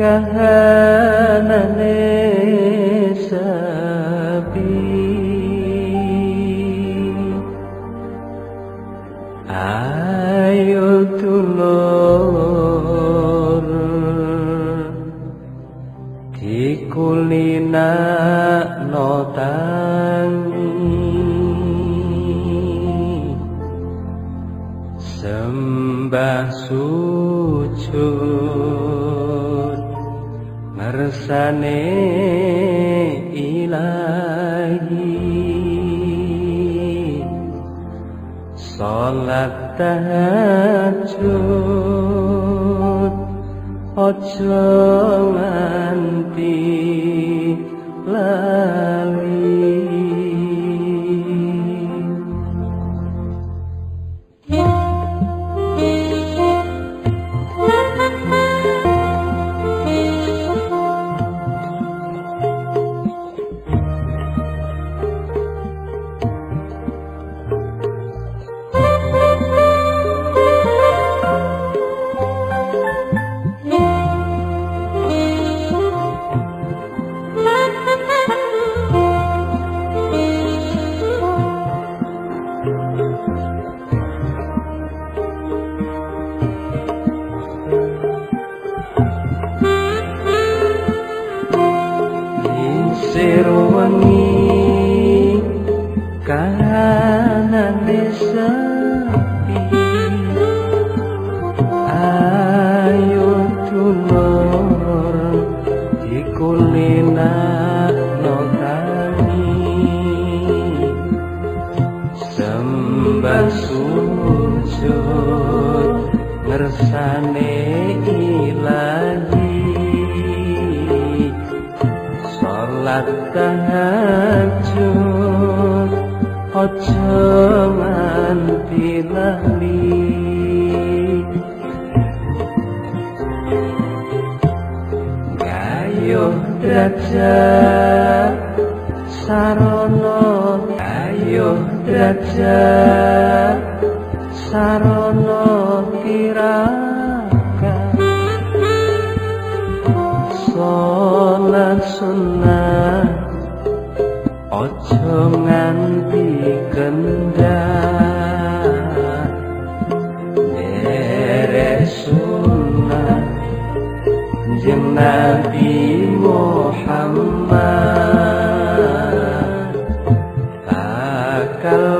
kahanane sepi. Ayo tulur dikulina no sembah sujud ngersane ilahi. Salat tahajud ojo nganti sir wengi kahanan sepi ayo tulur dikulina no sembah salat tahajud aja nganti lali gayo derajat sarana gayo derajat sarana tirakat aja nganti kendhat derek sunah jeng nabi Muhammad. Bakal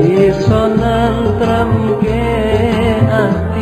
Iso nantrem ke ati